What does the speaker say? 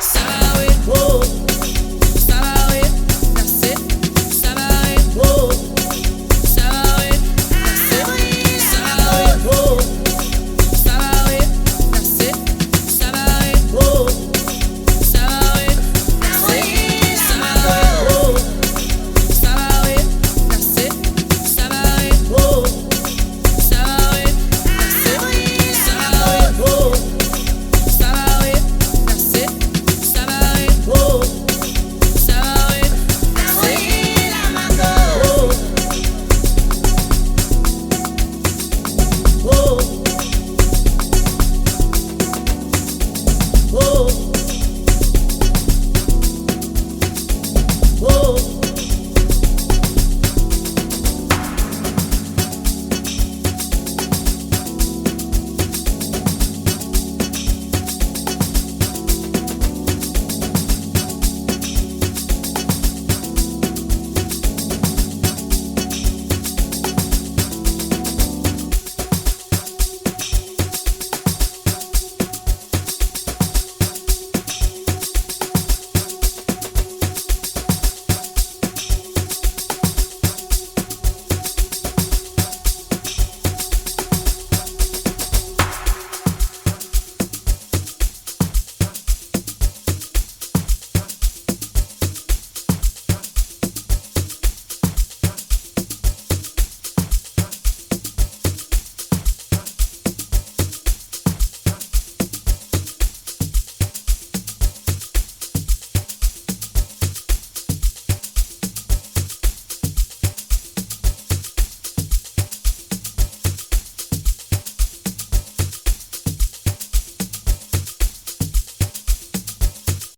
say, it was.